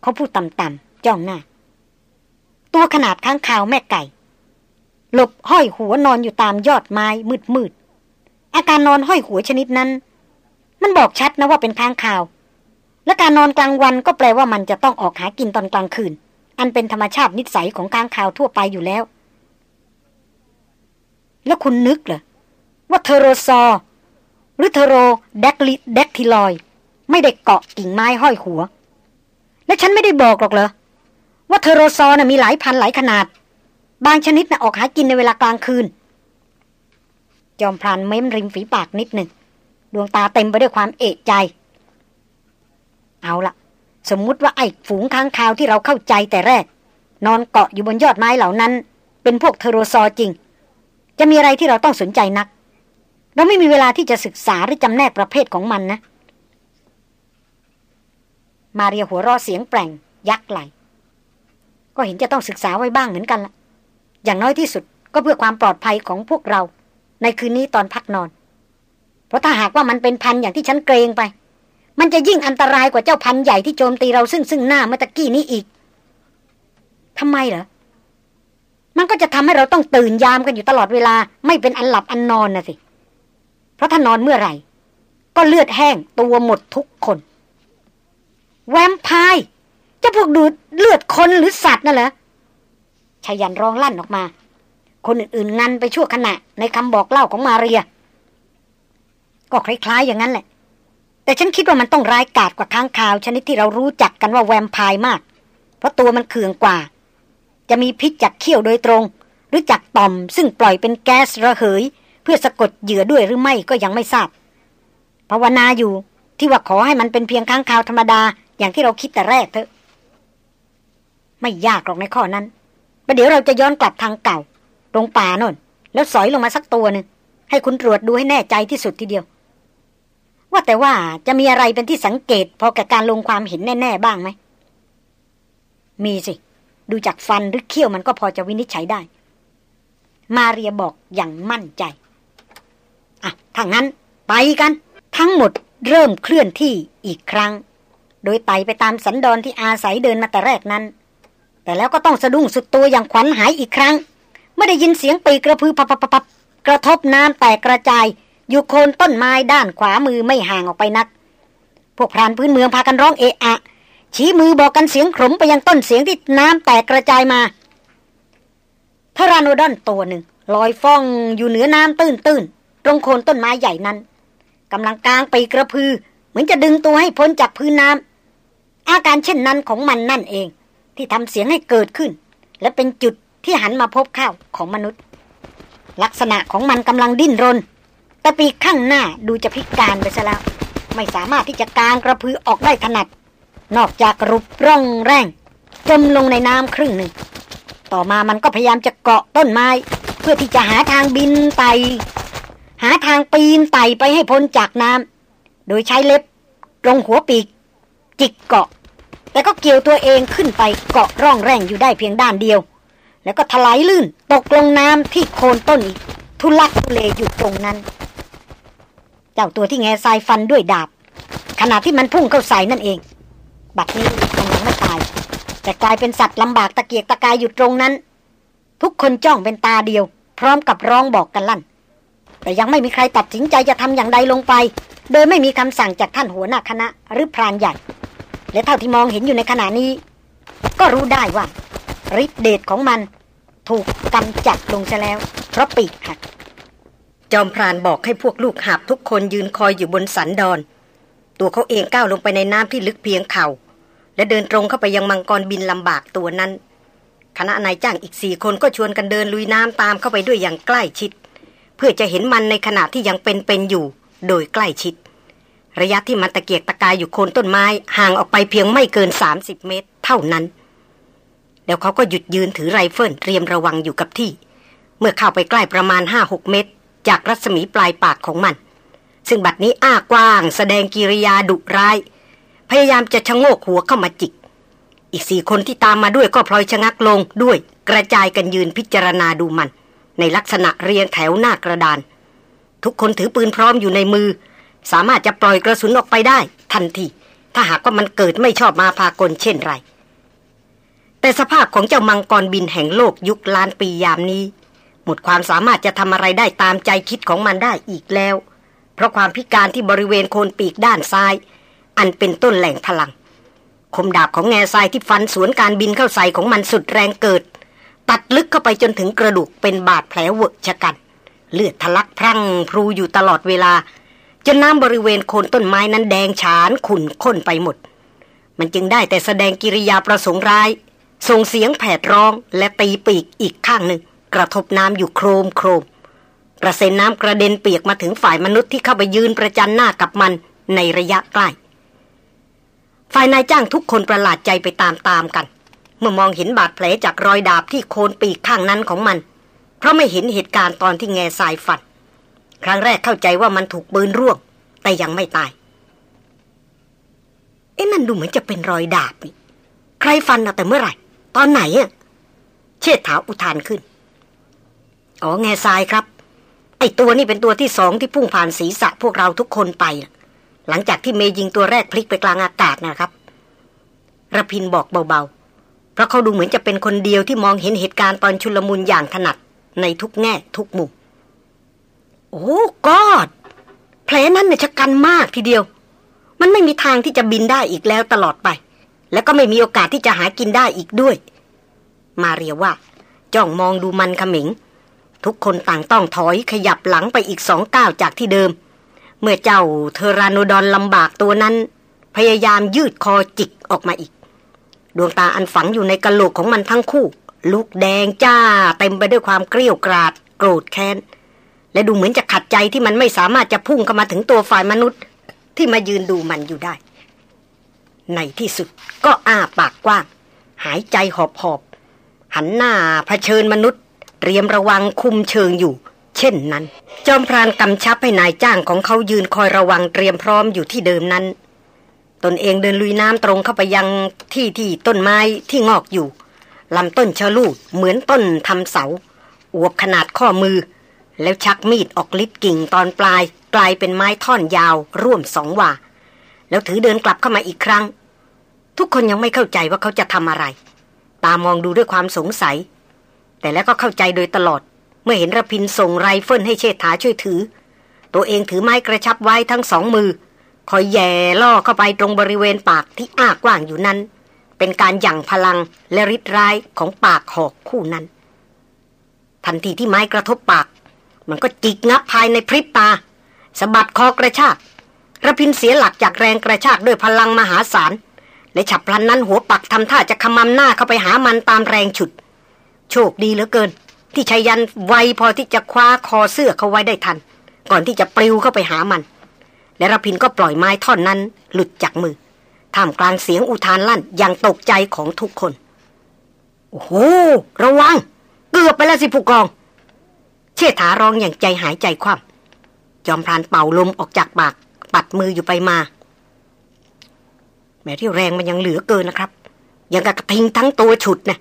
เขาพูดต่ำๆจ้องหน้า ตัวขนาดค้างข่าวแม่ไก่ หลบห้อยหัวนอนอยู่ตามยอดไม้มืดๆอาการนอนห้อยหัวชนิดนั้น มันบอกชัดนะว่าเป็นค้างคาว และการนอนกลางวันก็แปลว่ามันจะต้องออกหากินตอนกลางคืน อันเป็นธรรมชาตินิสัยของค้างคาวทั่วไปอยู่แล้ว แล้วคุณนึกเหรอว่าเทโรซอหรือเทโรเดกลิเดกทิลอย ไม่ได้เกาะกิ่งไม้ห้อยหัว และฉันไม่ได้บอกหรอกเหรอ ว่าเทโรซอน่ะมีหลายพันหลายขนาด บางชนิดน่ะออกหากินในเวลากลางคืน จอมพรานเม้มริมฝีปากนิดหนึ่ง ดวงตาเต็มไปด้วยความเอะใจ เอาละสมมุติว่าไอ้ฝูงค้างคาวที่เราเข้าใจแต่แรก นอนเกาะอยู่บนยอดไม้เหล่านั้น เป็นพวกเทโรซอจริง จะมีอะไรที่เราต้องสนใจนัก เราไม่มีเวลาที่จะศึกษาหรือจำแนกประเภทของมันนะ มาเรียหัวรอเสียงแปลงยักไหล ก็เห็นจะต้องศึกษาไว้บ้างเหมือนกันละอย่างน้อยที่สุดก็เพื่อความปลอดภัยของพวกเรา ในคืนนี้ตอนพักนอน เพราะถ้าหากว่ามันเป็นพันอย่างที่ฉันเกรงไป มันจะยิ่งอันตรายกว่าเจ้าพันใหญ่ที่โจมตีเราซึ่งซึ่งหน้าเมื่อตะกี้นี้อีกทำไมเหรอ มันก็จะทำให้เราต้องตื่นยามกันอยู่ตลอดเวลา ไม่เป็นอันหลับอันนอนนะสิ เพราะถ้านอนเมื่อไหร่ ก็เลือดแห้งตัวหมดทุกคน จะพวกดูดเลือดคนหรือสัตว์นั่นเหรอชายันร้องลั่นออกมา คนอื่นๆงันไปชั่วขณะ ในคำบอกเล่าของมาเรีย ก็คล้ายๆอย่างนั้นแหละ แต่ฉันคิดว่ามันต้องร้ายกาจกว่าค้างคาว ชนิดที่เรารู้จักกันว่าแวมไพร์มาก เพราะตัวมันเคืองกว่า จะมีพิษจากเขี้ยวโดยตรง หรือจากต่อม ซึ่งปล่อยเป็นแก๊สระเหย เพื่อสะกดเหยื่อด้วยหรือไม่ก็ยังไม่ทราบภาวนาอยู่ที่ว่าขอให้มันเป็นเพียงค้างคาวธรรมดาอย่างที่เราคิดแต่แรกเถอะ ไม่ยากหรอกในข้อนั้นประเดี๋ยวเราจะย้อนกลับทางเก่า ตรงป่าโน่น แล้วสอยลงมาสักตัวหนึ่งให้คุณตรวจดูให้แน่ใจที่สุดทีเดียว ว่าแต่ว่าจะมีอะไรเป็นที่สังเกต พอกับการลงความเห็นแน่ ๆ บ้างไหม มีสิ ดูจากฟันหรือเขี้ยวมันก็พอจะวินิจฉัยได้ มาเรียบอกอย่างมั่นใจ อะถ้างั้น ไปกัน ทั้งหมดเริ่มเคลื่อนที่อีกครั้ง โดยไต่ไปตามสันดอนที่อาศัยเดินมาแต่แรกนั้น แต่แล้วก็ต้องสะดุ้งสุดตัวอย่างขวัญหายอีกครั้งไม่ได้ยินเสียงปีกระพือพับพับกระทบน้ำแตกกระจาย อยู่โคนต้นไม้ด้านขวามือไม่ห่างออกไปนัก พวกพรานพื้นเมืองพากันร้องเอะอะ ชี้มือบอกกันเสียงขมไปยังต้นเสียงที่น้ำแตกกระจายมาทารานโนดอนตัวหนึ่งลอยฟ้องอยู่เหนือน้ำตื้นๆตรงโคนต้นไม้ใหญ่นั้นกำลังกลางปีกระพือ เหมือนจะดึงตัวให้พ้นจากพื้นน้ำอาการเช่นนั้นของมันนั่นเอง ที่ทำเสียงให้เกิดขึ้น และเป็นจุดที่หันมาพบข้าวของมนุษย์ ลักษณะของมันกำลังดิ้นรน แต่ปีข้างหน้าดูจะพิการไปซะแล้ว ไม่สามารถที่จะกางกระพือออกได้ถนัด นอกจากรุบร่องแรงจมลงในน้ำครึ่งหนึ่ง ต่อมามันก็พยายามจะเกาะต้นไม้ เพื่อที่จะหาทางบินไต หาทางปีนไตไปให้พ้นจากน้ำโดยใช้เล็บ ตรงหัวปีก จิกเกาะ แต่ก็เกี่ยวตัวเองขึ้นไปเกาะร่องแร่งอยู่ได้เพียงด้านเดียว แล้วก็ถลายลื่นตกลงน้ำที่โคนต้นอีก ทุลักทุเลอยู่ตรงนั้น เจ้าตัวที่แง่ทรายฟันด้วยดาบ ขณะที่มันพุ่งเข้าใส่นั่นเอง บัดนี้มันยังไม่ตาย แต่กลายเป็นสัตว์ลำบากตะเกียกตะกายอยู่ตรงนั้น ทุกคนจ้องเป็นตาเดียว พร้อมกับร้องบอกกันลั่น แต่ยังไม่มีใครตัดสินใจจะทำอย่างใดลงไป โดยไม่มีคำสั่งจากท่านหัวหน้าคณะหรือพรานใหญ่ และเท่าที่มองเห็นอยู่ในขณะนี้ ก็รู้ได้ว่าฤทธิเดชของมันถูกกำจัดลงซะแล้ว เพราะปีกหัก จอมพรานบอกให้พวกลูกหาบทุกคนยืนคอยอยู่บนสันดอน ตัวเขาเองก้าวลงไปในน้ำที่ลึกเพียงเขา่า และเดินตรงเข้าไปยังมังกรบินลำบากตัวนั้น คณะนายจ้างอีกสี่คนก็ชวนกันเดินลุยน้ำตามเข้าไปด้วยอย่างใกล้ชิด เพื่อจะเห็นมันในขณะที่ยังเป็นเป็นอยู่ โดยใกล้ชิด ระยะที่มันตะเกียกตะกายอยู่โคนต้นไม้ห่างออกไปเพียงไม่เกิน 30 เมตร เท่านั้น แล้วเขาก็หยุดยืนถือไรเฟิลเตรียมระวังอยู่กับที่ เมื่อเข้าไปใกล้ประมาณ 5-6 เมตร จากรัศมีปลายปากของมัน ซึ่งบัดนี้อ้ากว้าง แสดงกิริยาดุร้าย พยายามจะชะโงกหัวเข้ามาจิก อีกสี่คนที่ตามมาด้วยก็พลอยชะงักลงด้วย กระจายกันยืนพิจารณาดูมัน ในลักษณะเรียงแถวหน้ากระดาน ทุกคนถือปืนพร้อมอยู่ในมือ สามารถจะปล่อยกระสุนออกไปได้ ทันที ถ้าหากว่ามันเกิดไม่ชอบมาพากลเช่นไร แต่สภาพของเจ้ามังกรบินแห่งโลกยุคล้านปียามนี้ หมดความสามารถจะทำอะไรได้ตามใจคิดของมันได้อีกแล้ว เพราะความพิการที่บริเวณโคนปีกด้านซ้าย อันเป็นต้นแหล่งพลัง คมดาบของแง่ทรายที่ฟันสวนการบินเข้าใส่ของมันสุดแรงเกิด ตัดลึกเข้าไปจนถึงกระดูกเป็นบาดแผลเวอะชะกันเลือดทะลักพรั่งพรูอยู่ตลอดเวลา จนน้ำบริเวณโคนต้นไม้นั้นแดงฉานขุ่นข้นไปหมด มันจึงได้แต่แสดงกิริยาประสงค์ร้าย ส่งเสียงแผดร้องและตีปีกอีกข้างหนึ่ง กระทบน้ำอยู่โครมโครมกระเซ็นน้ำกระเด็นเปียกมาถึงฝ่ายมนุษย์ที่เข้าไปยืนประจันหน้ากับมันในระยะใกล้ ฝ่ายนายจ้างทุกคนประหลาดใจไปตามๆกัน เมื่อมองเห็นบาดแผลจากรอยดาบที่โคนปีกข้างนั้นของมัน เพราะไม่เห็นเหตุการณ์ตอนที่แง่สายฟัน ครั้งแรกเข้าใจว่ามันถูกปืนร่วง แต่ยังไม่ตาย เอ๊ะนั่นดูเหมือนจะเป็นรอยดาบนี่ ใครฟันเอะแต่เมื่อไหร่ ตอนไหนอะเชิดถาอุทานขึ้น อ๋อแง่ทรายครับ ไอตัวนี่เป็นตัวที่สองที่พุ่งผ่านศีรษะพวกเราทุกคนไป หลังจากที่เมยิงตัวแรกพลิกไปกลางอากาศนะครับระพินบอกเบาๆ เพราะเขาดูเหมือนจะเป็นคนเดียวที่มองเห็นเหตุการณ์ตอนชุลมุนอย่างถนัดในทุกแง่ทุกมุม อ้กอดแผลนั้นเนี่ยชะกันมากทีเดียว มันไม่มีทางที่จะบินได้อีกแล้วตลอดไป แล้วก็ไม่มีโอกาสที่จะหากินได้อีกด้วย มาเรียว่า จ้องมองดูมันขมิง ทุกคนต่างต้องถอยขยับหลังไปอีกสองก้าวจากที่เดิม เมื่อเจ้าเทอราโนดอนลำบากตัวนั้น พยายามยืดคอจิกออกมาอีก ดวงตาอันฝังอยู่ในกระโหลกของมันทั้งคู่ลุกแดงจ้าเต็มไปด้วยความเกลียวกราด โกรธแค้น และดูเหมือนจะขัดใจที่มันไม่สามารถจะพุ่งเข้ามาถึงตัวฝ่ายมนุษย์ ที่มายืนดูมันอยู่ได้ ในที่สุดก็อ้าปากกว้าง หายใจหอบหอบหันหน้าเผชิญมนุษย์ เตรียมระวังคุมเชิงอยู่ เช่นนั้น จอมพรานกำชับให้นายจ้างของเขายืนคอยระวังเตรียมพร้อมอยู่ที่เดิมนั้น ตนเองเดินลุยน้ำตรงเข้าไปยังที่ที่ต้นไม้ที่งอกอยู่ลำต้นชะลูดเหมือนต้นทำเสา อวบขนาดข้อมือ แล้วชักมีดออกลิดกิ่งตอนปลาย กลายเป็นไม้ท่อนยาว ร่วมสองว่า แล้วถือเดินกลับเข้ามาอีกครั้ง ทุกคนยังไม่เข้าใจว่าเขาจะทำอะไร ตามองดูด้วยความสงสัย แต่แล้วก็เข้าใจโดยตลอด เมื่อเห็นระพินส่งไรเฟิลให้เชษฐาช่วยถือ ตัวเองถือไม้กระชับไว้ทั้งสองมือ คอยแย่ล่อเข้าไปตรงบริเวณปากที่อ้ากว้างอยู่นั้น เป็นการหยั่งพลังและริดร้ายของปากหอกคู่นั้น ทันทีที่ไม้กระทบปาก มันก็จิกงับภายในพริบตาสะบัดคอกระชากระพินเสียหลักจากแรงกระชากด้วยพลังมหาศาล และฉับพลันนั้นหัวปักทำท่าจะขมำหน้าเข้าไปหามันตามแรงฉุด โชคดีเหลือเกิน ที่ชายันไวพอที่จะคว้าคอเสื้อเขาไว้ได้ทัน ก่อนที่จะปลิวเข้าไปหามัน และระพินก็ปล่อยไม้ท่อนนั้นหลุดจากมือท่ามกลางเสียงอุทานลั่นอย่างตกใจของทุกคน โอ้โห ระวัง เกือบไปแล้วสิผู้กอง เชษฐาร้องอย่างใจหายใจคว่ำจอมพรานเป่าลมออกจากปาก ปัดมืออยู่ไปมา แม้ที่แรงมันยังเหลือเกินนะครับ ยังกระทิงทั้งตัวฉุดนะ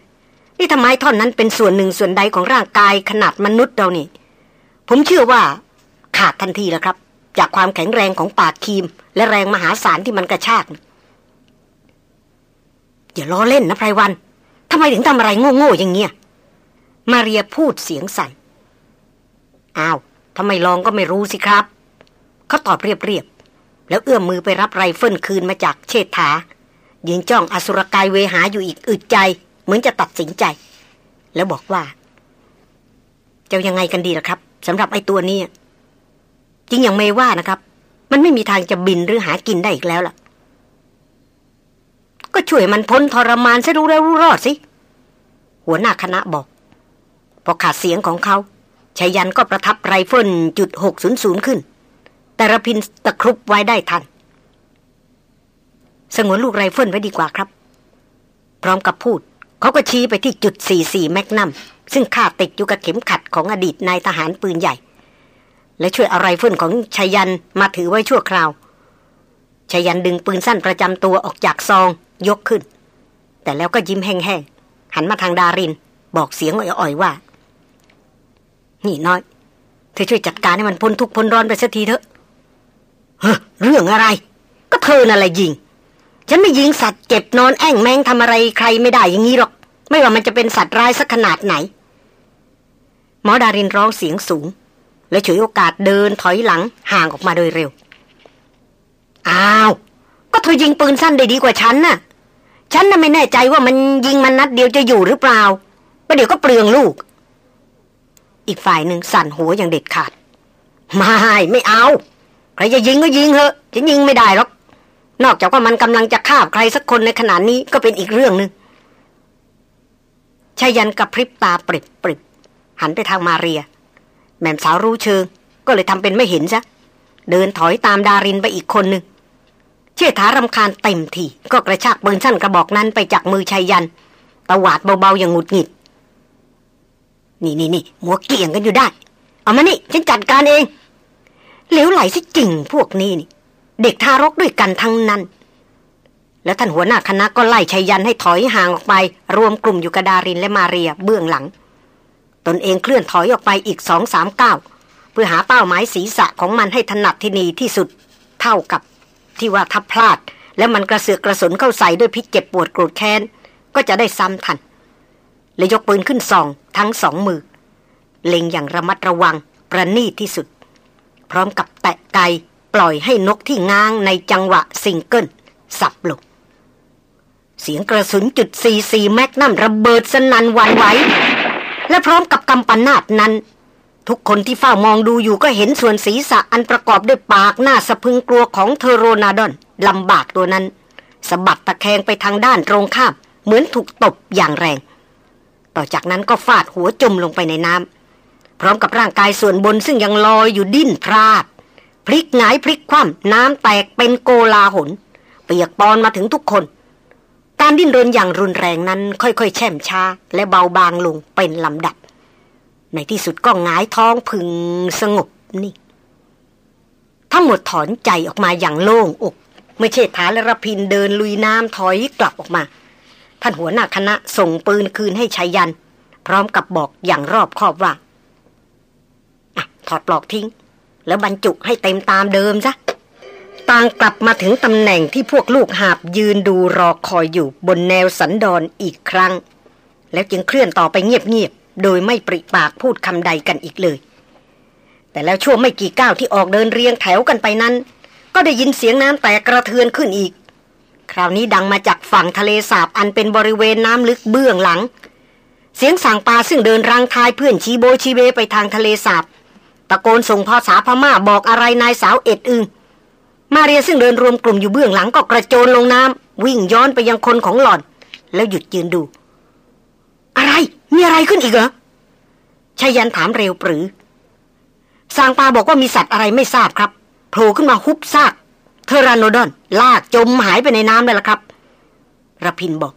นี่ทำไมท่อนนั้นเป็นส่วนหนึ่งส่วนใดของร่างกายขนาดมนุษย์เรานี่ ผมเชื่อว่า ขาดทันทีแล้วครับ จากความแข็งแรงของปากคีม และแรงมหาศาลที่มันกระชากอย่าล้อเล่นนะไพรวันทำไมถึงทำอะไรโง่ๆอย่างเงี้ยมาเรียพูดเสียงสัน่น อ้าวทำไมลองก็ไม่รู้สิครับ เขาตอบเรียบๆ แล้วเอื้อมมือไปรับไรเฟิลคืนมาจากเชษฐายืนจ้องอสุรกายเวหาอยู่อีกอึดใจ เหมือนจะตัดสินใจ แล้วบอกว่าจ้ายังไงกันดีล่ะครับสำหรับไอ้ตัวนี้จริงอย่างไม่ว่านะครับ มันไม่มีทางจะบินหรือหากินได้อีกแล้วล่ะ ก็ช่วยมันพ้นทรมานซะรู้แล้วรู้รอดสิ หัวหน้าคณะบอก พอขาดเสียงของเขา ไชยันต์ก็ประทับไรเฟิลจุดหกศูนย์ศูนย์ขึ้น แต่รพินทร์ตะครุบไว้ได้ทัน สงวนลูกไรเฟิลไว้ดีกว่าครับ พร้อมกับพูด เขาก็ชี้ไปที่จุดสี่สี่ Magnum ซึ่งคาติดอยู่กับเข็มขัดของอดีตนายทหารปืนใหญ่ และช่วยเอาไรเฟิลของไชยันต์มาถือไว้ชั่วคราวชายันดึงปืนสั้นประจำตัวออกจากซอง ยกขึ้น แต่แล้วก็ยิ้มแห้งๆหันมาทางดาริน บอกเสียงอ่อยๆว่า นี่น้อย เธอช่วยจัดการให้มันพ้นทุกพ้นร้อนไปสักทีเถอะเฮ้เรื่องอะไร ก็เธอนั่นแหละยิง ฉันไม่ยิงสัตว์เจ็บนอนแอ่งแมงทำอะไรใครไม่ได้อย่างนี้หรอก ไม่ว่ามันจะเป็นสัตว์ร้ายสักขนาดไหน หมอดารินร้องเสียงสูง และฉวยโอกาสเดินถอยหลังห่างออกมาโดยเร็ว อ้าว ก็เธอยิงปืนสั้นได้ดีกว่าฉันน่ะ ฉันน่ะไม่แน่ใจว่ามันยิงมันนัดเดียวจะอยู่หรือเปล่าประเดี๋ยวก็เปลืองลูก อีกฝ่ายหนึ่งสั่นหัวอย่างเด็ดขาด ไม่ไม่เอาใครจะยิงก็ยิงเถอะจะยิงไม่ได้หรอกนอกจากว่ามันกำลังจะฆ่าใครสักคนในขณะนี้ก็เป็นอีกเรื่องหนึ่งชายันกับพริบตาปริบปริบหันไปทางมาเรีย แม่สาวรู้เชิง ก็เลยทำเป็นไม่เห็นซะเดินถอยตามดารินไปอีกคนหนึ่งเชี่ยถารำคาญเต็มทีก็กระชากปืนสั้นกระบอกนั้นไปจากมือชายยันตวาดเบาๆอย่างหงุดหงิด นี่นี่นี่หัวเกี่ยงกันอยู่ได้ เอามานี่ฉันจัดการเองเหลวไหลสิจริงพวกนี้นี่ เด็กทารกด้วยกันทั้งนั้น แล้วท่านหัวหน้าคณะก็ไล่ชัยยันให้ถอยห่างออกไป รวมกลุ่มอยู่กับดารินและมาเรียเบื้องหลัง ตนเองเคลื่อนถอยออกไปอีกสองสามก้าวเพื่อหาเป้าหมายศีรษะของมันให้ถนัดที่นีที่สุด เท่ากับที่ว่าถ้าพลาด แล้วมันกระเสือกกระสนเข้าใส่ด้วยพิษเจ็บปวดโกรธแค้นก็จะได้ซ้ำทัน เลยยกปืนขึ้นสองทั้งสองมือ เล็งอย่างระมัดระวังประณีตที่สุด พร้อมกับแตะไกปล่อยให้นกที่ง้างในจังหวะซิงเกิลสับลงเสียงกระสุนจุดสี่สี่แมกนัมระเบิดสนั่นวันไหวและพร้อมกับกำปนาดนั้น ทุกคนที่เฝ้ามองดูอยู่ก็เห็นส่วนศีรษะอันประกอบด้วยปากหน้าสะพึงกลัวของเทโรนาดอนลำบากตัวนั้นสะบัดตะแคงไปทางด้านตรงข้ามเหมือนถูกตบอย่างแรง ต่อจากนั้นก็ฟาดหัวจมลงไปในน้ำพร้อมกับร่างกายส่วนบนซึ่งยังลอยอยู่ดิ้นพลาด พลิกหงายพลิกคว่ำน้ำแตกเป็นโกลาหนเปียกปอนมาถึงทุกคน การดิ้นรนอย่างรุนแรงนั้น ค่อยๆ แช่มช้า และเบาบางลงเป็นลำดับ ในที่สุดก็หงายท้องพึงสงบนี่ทั้งหมดถอนใจออกมาอย่างโล่งอก เมื่อเชษฐาและรพินเดินลุยน้ำถอยกลับออกมา ท่านหัวหน้าคณะส่งปืนคืนให้ชายัน พร้อมกับบอกอย่างรอบคอบว่าถอดปลอกทิ้ง แล้วบรรจุให้เต็มตามเดิมซะต่างกลับมาถึงตำแหน่งที่พวกลูกหาบยืนดูรอคอยอยู่บนแนวสันดอนอีกครั้ง แล้วจึงเคลื่อนต่อไปเงียบๆโดยไม่ปริปากพูดคำใดกันอีกเลย แต่แล้วช่วงไม่กี่ก้าวที่ออกเดินเรียงแถวกันไปนั้น ก็ได้ยินเสียงน้ำแตกกระเทือนขึ้นอีก คราวนี้ดังมาจากฝั่งทะเลสาบอันเป็นบริเวณน้ำลึกเบื้องหลัง เสียงสั่งปลาซึ่งเดินรังทายเพื่อนชีโบชีเบไปทางทะเลสาบตะโกนส่งภาษาพม่าบอกอะไรนายสาวเอ็ดอึงมาเรียซึ่งเดินรวมกลุ่มอยู่เบื้องหลังก็กระโจนลงน้ำวิ่งย้อนไปยังคนของหล่อน แล้วหยุดยืนดู อะไรมีอะไรขึ้นอีกเหรอชายันถามเร็วปรือสางปาบอกว่ามีสัตว์อะไรไม่ทราบครับโผล่ขึ้นมาฮุบซาก เทอรานโนดอน ลากจมหายไปในน้ำเลยละครับระพินบอก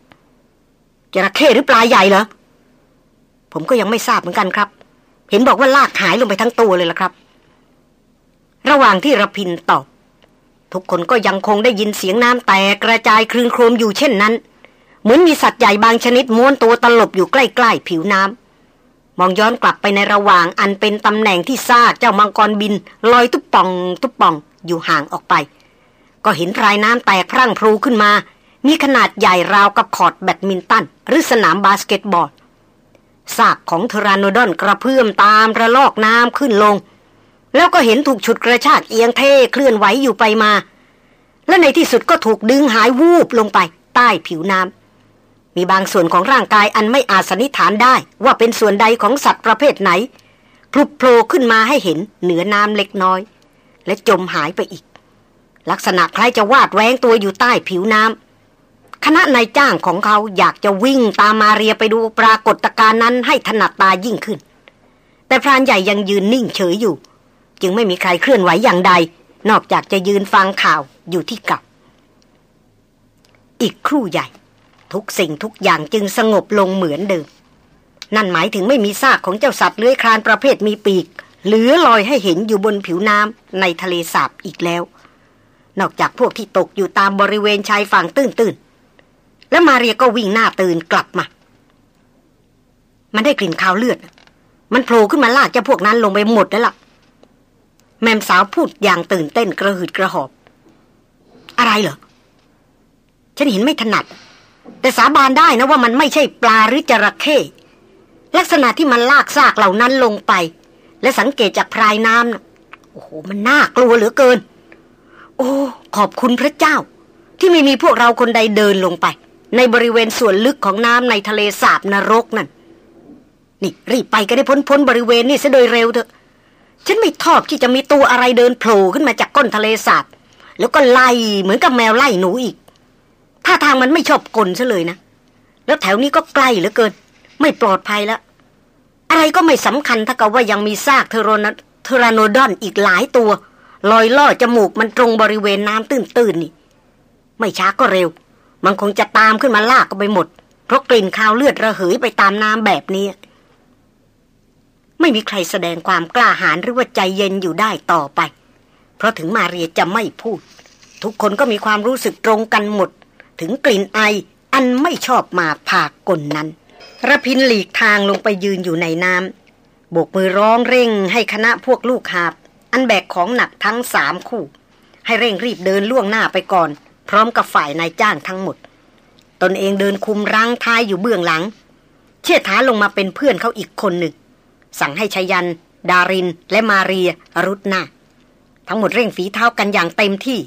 จระเข้หรือปลาใหญ่เหรอผมก็ยังไม่ทราบเหมือนกันครับ เห็นบอกว่าลากหายลงไปทั้งตัวเลยละครับ ระหว่างที่ระพินตอบ ทุกคนก็ยังคงได้ยินเสียงน้ำแตกกระจายคลื่นโครมอยู่เช่นนั้น เหมือนมีสัตว์ใหญ่บางชนิดม้วนตัวตลบอยู่ใกล้ๆผิวน้ำมองย้อนกลับไปในระหว่างอันเป็นตำแหน่งที่ซากเจ้ามังกรบิน ลอยตุ๊บป่อง ตุ๊บป่องอยู่ห่างออกไป ก็เห็นพรายน้ำแตกพรั่งพรูขึ้นมา มีขนาดใหญ่ราวกับคอร์ตแบดมินตัน หรือสนามบาสเกตบอลซากของ Pteranodon กระเพื่อมตามระลอกน้ำขึ้นลง แล้วก็เห็นถูกฉุดกระชากเอียงเทเคลื่อนไหวอยู่ไปมา และในที่สุดก็ถูกดึงหายวูบลงไปใต้ผิวน้ำมีบางส่วนของร่างกายอันไม่อาจสันนิษฐานได้ว่าเป็นส่วนใดของสัตว์ประเภทไหนพลุบโผล่ขึ้นมาให้เห็นเหนือน้ำเล็กน้อย และจมหายไปอีก ลักษณะคล้ายจะวาดแวงตัวอยู่ใต้ผิวน้ำคณะนายจ้างของเขาอยากจะวิ่งตามมาเรียไปดูปรากฏการณ์นั้นให้ถนัดตายิ่งขึ้น แต่พรานใหญ่ยังยืนนิ่งเฉยอยู่ จึงไม่มีใครเคลื่อนไหวอย่างใด นอกจากจะยืนฟังข่าวอยู่ที่กับ อีกครู่ใหญ่ ทุกสิ่งทุกอย่างจึงสงบลงเหมือนเดิมนั่นหมายถึงไม่มีซากของเจ้าสัตว์เลื้อยคลานประเภทมีปีกเหลือลอยให้เห็นอยู่บนผิวน้ำในทะเลสาบอีกแล้ว นอกจากพวกที่ตกอยู่ตามบริเวณชายฝั่งตื้นๆ และมาเรียก็วิ่งหน้าตื่นกลับมา มันได้กลิ่นคาวเลือด มันโผล่ขึ้นมาลากเจ้าพวกนั้นลงไปหมดแล้วล่ะ แม่สาวพูดอย่างตื่นเต้นกระหืดกระหอบ อะไรเหรอ ฉันเห็นไม่ถนัด แต่สาบานได้นะว่ามันไม่ใช่ปลาหรือจระเข้ ลักษณะที่มันลากซากเหล่านั้นลงไป และสังเกตจากพรายน้ำนะโอ้โห มันน่ากลัวเหลือเกิน โอ้ ขอบคุณพระเจ้า ที่ไม่มีพวกเราคนใดเดินลงไป ในบริเวณส่วนลึกของน้ำในทะเลสาบนรกนั่น นี่รีบไปก็ได้พ้นพ้นบริเวณนี่ซะโดยเร็วเถอะ ฉันไม่ชอบที่จะมีตัวอะไรเดินโผล่ขึ้นมาจากก้นทะเลสาบ แล้วก็ไล่เหมือนกับแมวไล่หนูอีกท่าทางมันไม่ชอบกลซะเลยนะ แล้วแถวนี้ก็ใกล้เหลือเกิน ไม่ปลอดภัยแล้วอะไรก็ไม่สำคัญถ้ากับว่ายังมีซากเทโรนเทราโนดอนอีกหลายตัว ลอยล่อจมูกมันตรงบริเวณน้ำตื้นๆนี่ ไม่ช้าก็เร็ว มันคงจะตามขึ้นมาลากก็ไปหมด เพราะกลิ่นคาวเลือดระเหยไปตามน้ำแบบนี้ ไม่มีใครแสดงความกล้าหาญหรือว่าใจเย็นอยู่ได้ต่อไป เพราะถึงมาเรียจะไม่พูด ทุกคนก็มีความรู้สึกตรงกันหมด ถึงกลิ่นไออันไม่ชอบมาผากกลนั้นระพินหลีกทางลงไปยืนอยู่ในน้ำโบกมือร้องเร่งให้คณะพวกลูกหาบ อันแบกของหนักทั้งสามคู่ ให้เร่งรีบเดินล่วงหน้าไปก่อน พร้อมกับฝ่ายนายจ้างทั้งหมด ตนเองเดินคุมรังท้ายอยู่เบื้องหลัง เชิดท้าลงมาเป็นเพื่อนเขาอีกคนหนึ่ง สั่งให้ชยัน ดาริน และมาเรียรุดหน้า ทั้งหมดเร่งฝีเท้ากันอย่างเต็มที่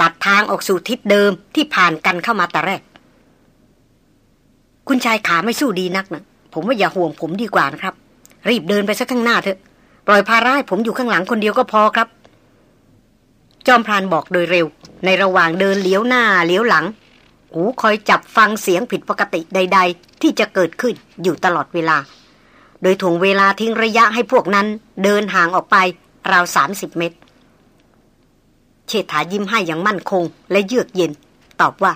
ตัดทางออกสู่ทิศเดิมที่ผ่านกันเข้ามาแต่แรก คุณชายขาไม่สู้ดีนักนะผมว่าอย่าห่วงผมดีกว่านะครับ รีบเดินไปสักข้างหน้าเถอะ ปล่อยภาระให้ผมอยู่ข้างหลังคนเดียวก็พอครับ จอมพรานบอกโดยเร็ว ในระหว่างเดินเลี้ยวหน้าเลี้ยวหลัง หูคอยจับฟังเสียงผิดปกติใด ๆ ที่จะเกิดขึ้นอยู่ตลอดเวลา โดยถ่วงเวลาทิ้งระยะให้พวกนั้นเดินห่างออกไปราวสามสิบเมตร เชษฐายิ้มให้อย่างมั่นคง และเยือกเย็น ตอบว่า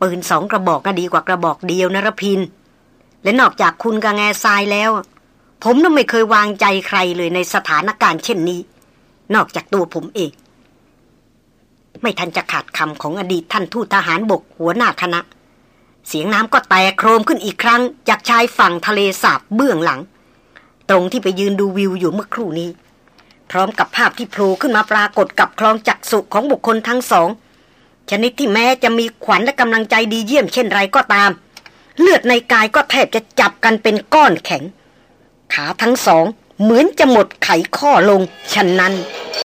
ปืนสองกระบอกก็ดีกว่ากระบอกเดียวนะรพิน และนอกจากคุณกับแง่ทรายแล้ว ผมน่ะไม่เคยวางใจใครเลยในสถานการณ์เช่นนี้ นอกจากตัวผมเอง ไม่ทันจะขาดคำของอดีตท่านทูตทหารบกหัวหน้าคณะ เสียงน้ำก็แตกโครมขึ้นอีกครั้ง จากชายฝั่งทะเลสาบเบื้องหลัง ตรงที่ไปยืนดูวิวอยู่เมื่อครู่นี้ พร้อมกับภาพที่โผล่ขึ้นมาปรากฏกับคลองจักสุของบุคคลทั้งสอง ชนิดที่แม้จะมีขวัญและกำลังใจดีเยี่ยมเช่นไรก็ตาม เลือดในกายก็แทบจะจับกันเป็นก้อนแข็ง ขาทั้งสองเหมือนจะหมดไขข้อลงฉะนั้น